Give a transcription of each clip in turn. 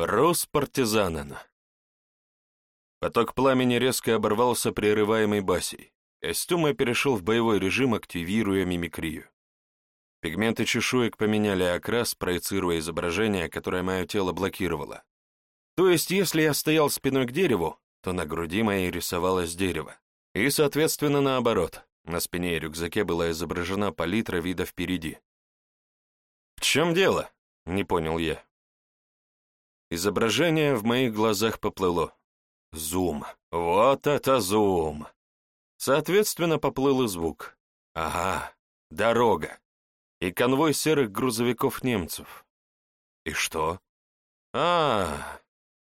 Рос партизанина. Поток пламени резко оборвался прерываемой басей. Костюма перешел в боевой режим, активируя мимикрию. Пигменты чешуек поменяли окрас, проецируя изображение, которое мое тело блокировало. То есть, если я стоял спиной к дереву, то на груди моей рисовалось дерево. И, соответственно, наоборот. На спине и рюкзаке была изображена палитра вида впереди. «В чем дело?» — не понял я. Изображение в моих глазах поплыло. Зум. Вот это зум. Соответственно, поплыл и звук. Ага, дорога. И конвой серых грузовиков немцев. И что? а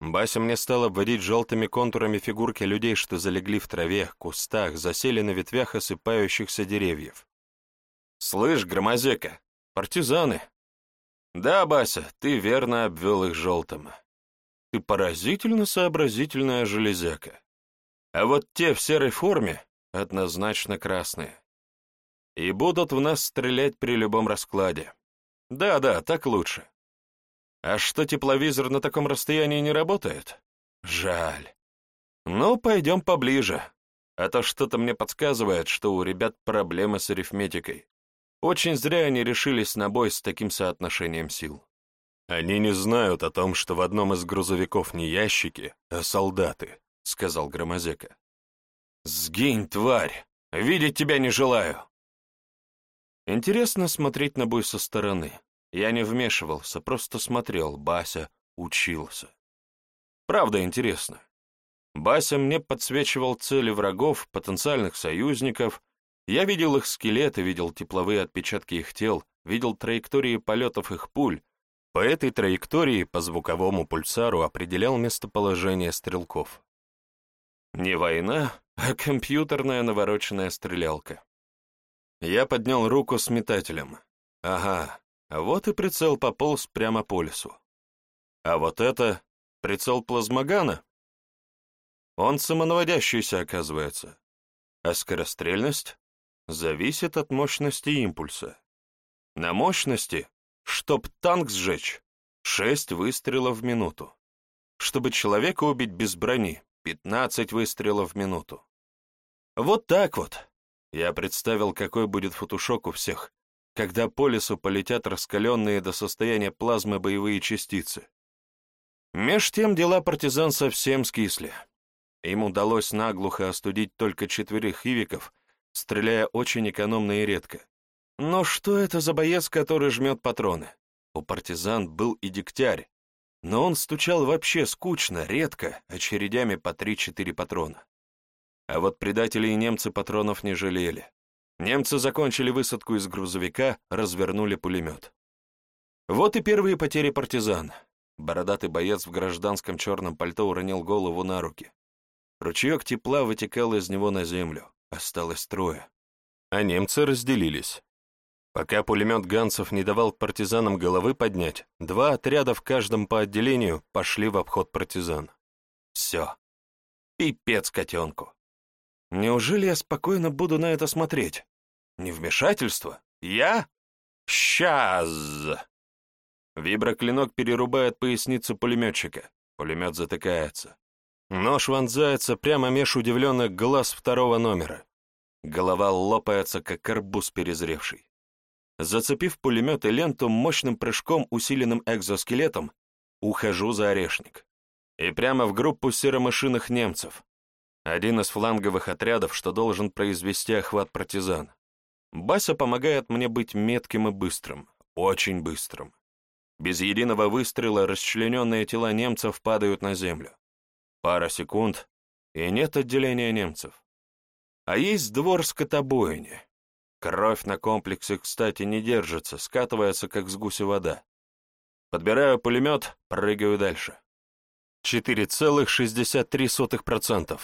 Бася мне стала обводить желтыми контурами фигурки людей, что залегли в траве, кустах, засели на ветвях осыпающихся деревьев. «Слышь, громозека, партизаны!» Да, Бася, ты верно обвел их желтым. Ты поразительно сообразительная железяка. А вот те в серой форме однозначно красные. И будут в нас стрелять при любом раскладе. Да-да, так лучше. А что тепловизор на таком расстоянии не работает? Жаль. Ну, пойдем поближе. А то что-то мне подсказывает, что у ребят проблемы с арифметикой. Очень зря они решились на бой с таким соотношением сил. «Они не знают о том, что в одном из грузовиков не ящики, а солдаты», — сказал Громозека. «Сгинь, тварь! Видеть тебя не желаю!» Интересно смотреть на бой со стороны. Я не вмешивался, просто смотрел, Бася учился. Правда интересно. Бася мне подсвечивал цели врагов, потенциальных союзников, я видел их скелеты, видел тепловые отпечатки их тел, видел траектории полетов их пуль. По этой траектории по звуковому пульсару определял местоположение стрелков. Не война, а компьютерная навороченная стрелялка. Я поднял руку с метателем. Ага, вот и прицел пополз прямо по лесу. А вот это прицел плазмогана. Он самонаводящийся, оказывается. А скорострельность? зависит от мощности импульса. На мощности, чтоб танк сжечь, шесть выстрелов в минуту. Чтобы человека убить без брони, 15 выстрелов в минуту. Вот так вот. Я представил, какой будет фотошок у всех, когда по лесу полетят раскаленные до состояния плазмы боевые частицы. Меж тем дела партизан совсем скисли. Им удалось наглухо остудить только четверых ивиков. — стреляя очень экономно и редко. Но что это за боец, который жмет патроны? У партизан был и дегтярь, но он стучал вообще скучно, редко, очередями по 3-4 патрона. А вот предатели и немцы патронов не жалели. Немцы закончили высадку из грузовика, развернули пулемет. Вот и первые потери партизан. Бородатый боец в гражданском черном пальто уронил голову на руки. Ручеек тепла вытекал из него на землю осталось трое. А немцы разделились. Пока пулемет Ганцев не давал партизанам головы поднять, два отряда в каждом по отделению пошли в обход партизан. Все. Пипец котенку. Неужели я спокойно буду на это смотреть? Не вмешательство? Я? Сейчас! Виброклинок перерубает поясницу пулеметчика. Пулемет затыкается. Нож вонзается прямо меж удивленных глаз второго номера. Голова лопается, как арбуз перезревший. Зацепив пулемет и ленту мощным прыжком, усиленным экзоскелетом, ухожу за орешник. И прямо в группу серомышиных немцев. Один из фланговых отрядов, что должен произвести охват партизан. Бася помогает мне быть метким и быстрым. Очень быстрым. Без единого выстрела расчлененные тела немцев падают на землю. Пара секунд, и нет отделения немцев. А есть двор скотобойни. Кровь на комплексе, кстати, не держится, скатывается, как с гуси вода. Подбираю пулемет, прыгаю дальше. 4,63%.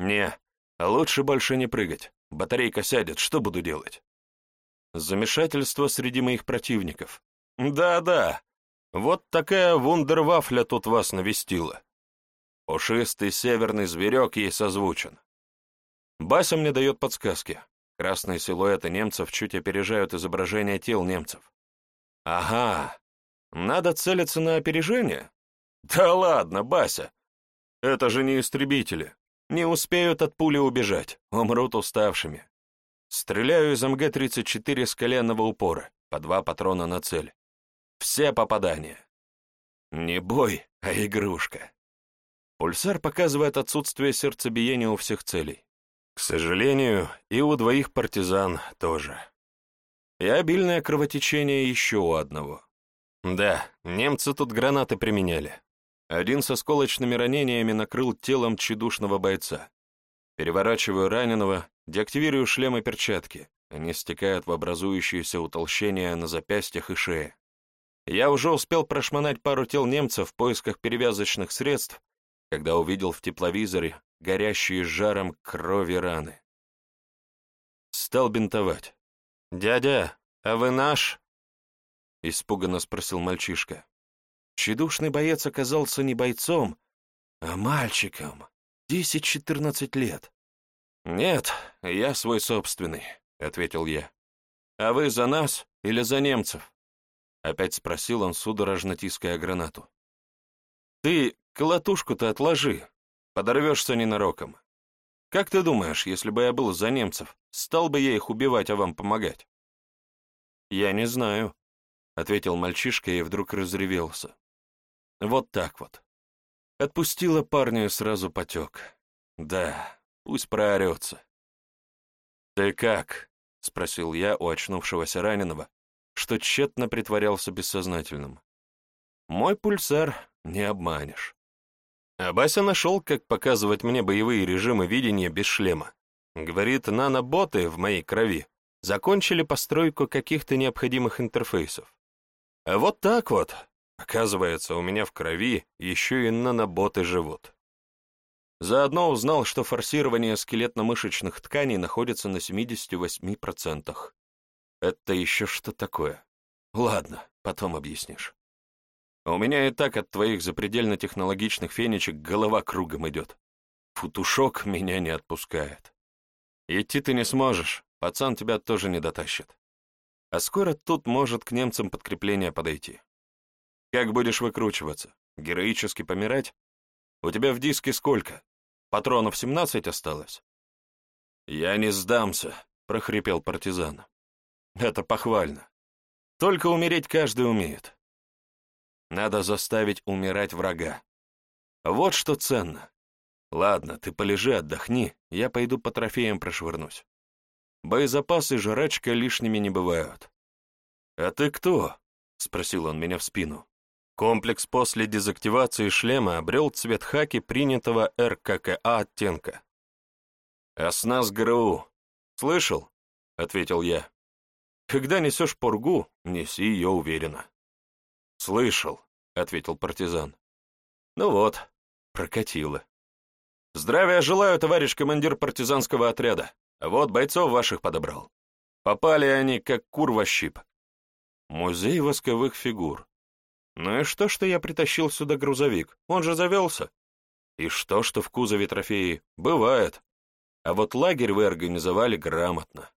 Не, лучше больше не прыгать. Батарейка сядет, что буду делать? Замешательство среди моих противников. Да-да, вот такая вундервафля тут вас навестила. Пушистый северный зверек ей созвучен. Бася мне дает подсказки. Красные силуэты немцев чуть опережают изображение тел немцев. Ага, надо целиться на опережение? Да ладно, Бася, это же не истребители. Не успеют от пули убежать, умрут уставшими. Стреляю из МГ-34 с коленного упора, по два патрона на цель. Все попадания. Не бой, а игрушка. Пульсар показывает отсутствие сердцебиения у всех целей. К сожалению, и у двоих партизан тоже. И обильное кровотечение еще у одного. Да, немцы тут гранаты применяли. Один со сколочными ранениями накрыл телом тщедушного бойца. Переворачиваю раненого, деактивирую шлем и перчатки. Они стекают в образующееся утолщение на запястьях и шее. Я уже успел прошмонать пару тел немцев в поисках перевязочных средств, когда увидел в тепловизоре горящие жаром крови раны. Стал бинтовать. «Дядя, а вы наш?» — испуганно спросил мальчишка. Чедушный боец оказался не бойцом, а мальчиком, 10-14 лет. «Нет, я свой собственный», — ответил я. «А вы за нас или за немцев?» Опять спросил он, судорожно тиская гранату. «Ты Колотушку-то отложи, подорвешься ненароком. Как ты думаешь, если бы я был за немцев, стал бы я их убивать, а вам помогать?» «Я не знаю», — ответил мальчишка и вдруг разревелся. «Вот так вот». Отпустила парня и сразу потек. «Да, пусть проорется». «Ты как?» — спросил я у очнувшегося раненого, что тщетно притворялся бессознательным. «Мой пульсар не обманешь». Э, Абася нашел, как показывать мне боевые режимы видения без шлема. Говорит, наноботы в моей крови закончили постройку каких-то необходимых интерфейсов. А вот так вот. Оказывается, у меня в крови еще и наноботы живут. Заодно узнал, что форсирование скелетно-мышечных тканей находится на 78%. Это еще что такое? Ладно, потом объяснишь. А у меня и так от твоих запредельно технологичных фенечек голова кругом идет. Футушок меня не отпускает. Идти ты не сможешь, пацан тебя тоже не дотащит. А скоро тут может к немцам подкрепление подойти. Как будешь выкручиваться? Героически помирать? У тебя в диске сколько? Патронов 17 осталось? Я не сдамся, прохрипел партизан. Это похвально. Только умереть каждый умеет. Надо заставить умирать врага. Вот что ценно. Ладно, ты полежи, отдохни, я пойду по трофеям прошвырнусь. Боезапасы и жрачка лишними не бывают. «А ты кто?» — спросил он меня в спину. Комплекс после дезактивации шлема обрел цвет хаки принятого РККА а оттенка. «Оснас ГРУ. Слышал?» — ответил я. «Когда несешь поргу, неси ее уверенно». «Слышал», — ответил партизан. «Ну вот, прокатило». «Здравия желаю, товарищ командир партизанского отряда. Вот бойцов ваших подобрал. Попали они, как кур во щип». «Музей восковых фигур». «Ну и что, что я притащил сюда грузовик? Он же завелся». «И что, что в кузове трофеи? Бывает. А вот лагерь вы организовали грамотно.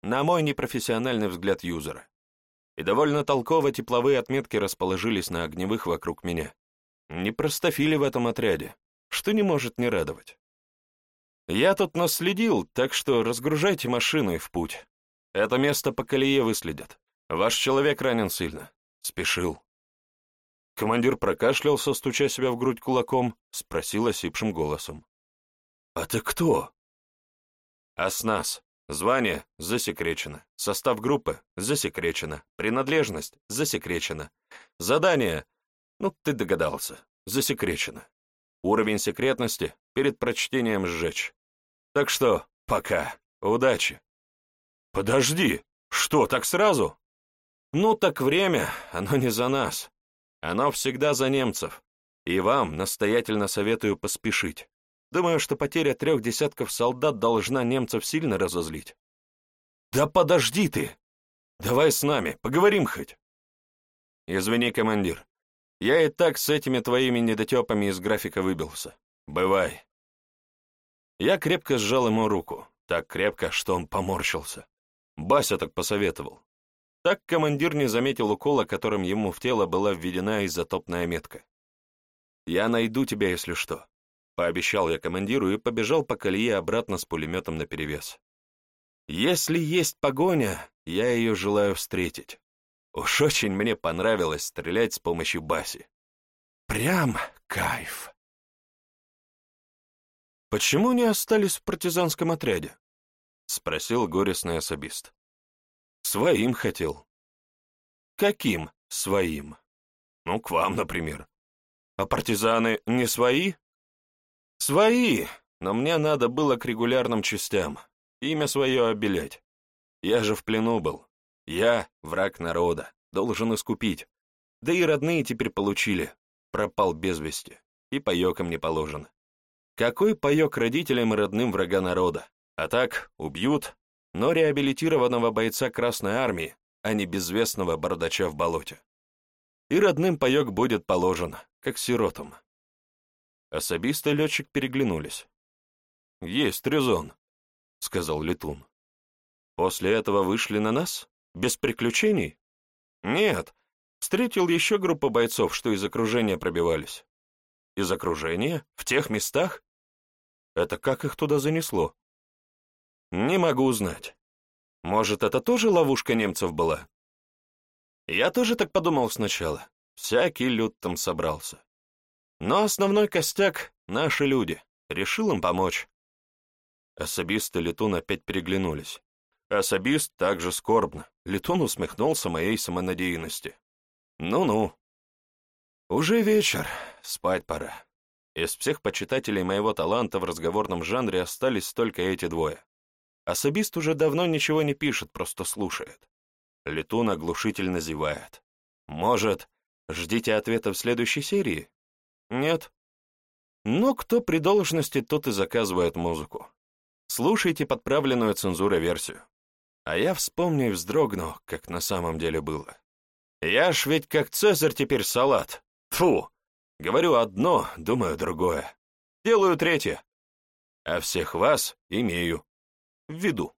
На мой непрофессиональный взгляд юзера и довольно толково тепловые отметки расположились на огневых вокруг меня. Не простофили в этом отряде, что не может не радовать. Я тут наследил, так что разгружайте машину и в путь. Это место по колее выследят. Ваш человек ранен сильно. Спешил. Командир прокашлялся, стуча себя в грудь кулаком, спросил осипшим голосом. «А ты кто?» «Аснас. Звание засекречено. Состав группы засекречено. Принадлежность засекречена. Задание, ну ты догадался, засекречено. Уровень секретности перед прочтением сжечь. Так что пока, удачи. Подожди, что, так сразу? Ну так время, оно не за нас. Оно всегда за немцев. И вам настоятельно советую поспешить. Думаю, что потеря трех десятков солдат должна немцев сильно разозлить. Да подожди ты! Давай с нами, поговорим хоть. Извини, командир. Я и так с этими твоими недотепами из графика выбился. Бывай. Я крепко сжал ему руку, так крепко, что он поморщился. Бася так посоветовал. Так командир не заметил укола, которым ему в тело была введена изотопная метка. «Я найду тебя, если что. Пообещал я командиру и побежал по колее обратно с пулеметом наперевес. Если есть погоня, я ее желаю встретить. Уж очень мне понравилось стрелять с помощью баси. Прям кайф. «Почему не остались в партизанском отряде?» — спросил горестный особист. «Своим хотел». «Каким своим?» «Ну, к вам, например». «А партизаны не свои?» Свои! Но мне надо было к регулярным частям. Имя свое обелять. Я же в плену был. Я враг народа. Должен искупить. Да и родные теперь получили. Пропал без вести. И паёкам не положено. Какой паёк родителям и родным врага народа? А так, убьют, но реабилитированного бойца Красной Армии, а не безвестного бородача в болоте. И родным паёк будет положен, как сиротам. Особисто летчик переглянулись. «Есть резон», — сказал летун. «После этого вышли на нас? Без приключений?» «Нет, встретил еще группу бойцов, что из окружения пробивались». «Из окружения? В тех местах?» «Это как их туда занесло?» «Не могу узнать. Может, это тоже ловушка немцев была?» «Я тоже так подумал сначала. Всякий люд там собрался. Но основной костяк — наши люди. Решил им помочь. Особист и Летун опять переглянулись. Особист также скорбно. Летун усмехнулся моей самонадеянности. Ну-ну. Уже вечер, спать пора. Из всех почитателей моего таланта в разговорном жанре остались только эти двое. Особист уже давно ничего не пишет, просто слушает. Летун оглушительно зевает. Может, ждите ответа в следующей серии? Нет. Но кто при должности, тот и заказывает музыку. Слушайте подправленную цензурой версию. А я вспомню и вздрогну, как на самом деле было. Я ж ведь как Цезарь теперь салат. Фу! Говорю одно, думаю другое. Делаю третье. А всех вас имею. В виду.